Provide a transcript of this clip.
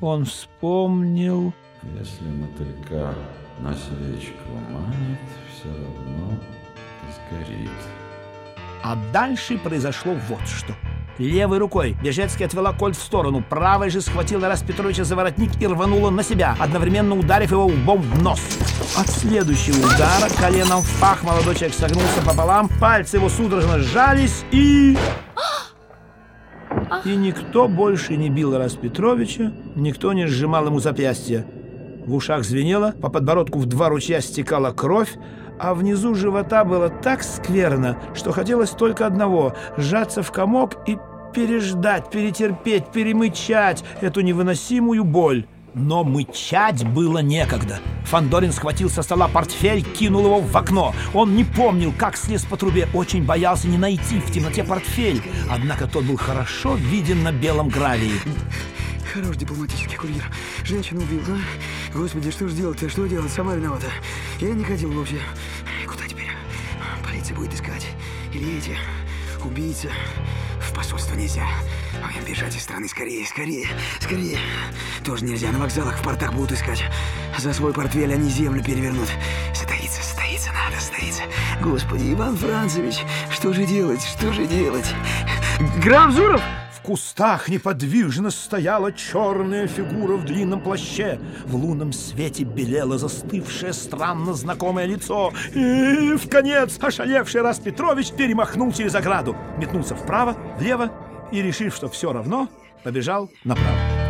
он вспомнил... Если мотылька на свечку манит, все равно сгорит. А дальше произошло вот что. Левой рукой Бежецкий отвела кольт в сторону, правой же схватила Рас Петровича за воротник и рванула на себя, одновременно ударив его лбом в нос. От следующего удара коленом в пах молодой человек согнулся пополам, пальцы его судорожно сжались и... И никто больше не бил Рас Петровича, никто не сжимал ему запястья. В ушах звенело, по подбородку в два ручья стекала кровь, а внизу живота было так скверно, что хотелось только одного — сжаться в комок и переждать, перетерпеть, перемычать эту невыносимую боль. Но мычать было некогда. Фандорин схватил со стола портфель, кинул его в окно. Он не помнил, как слез по трубе, очень боялся не найти в темноте портфель. Однако тот был хорошо виден на белом гравии. Хорош дипломатический курьер. Женщину убил, да? Господи, что ж делать-то? Что делать? Сама виновата. Я не хотел вовсе. Куда теперь? Полиция будет искать. Или эти убийцы. В посольство нельзя. Ой, бежать из страны скорее, скорее, скорее. Тоже нельзя. На вокзалах, в портах будут искать. За свой портфель они землю перевернут. Стоится, стоится, надо стоится. Господи, Иван Францевич, что же делать? Что же делать? Граф Зуров! В кустах неподвижно стояла черная фигура в длинном плаще. В лунном свете белело застывшее странно знакомое лицо. И в конец ошалевший раз Петрович перемахнул через ограду, метнулся вправо, влево и, решив, что все равно, побежал направо.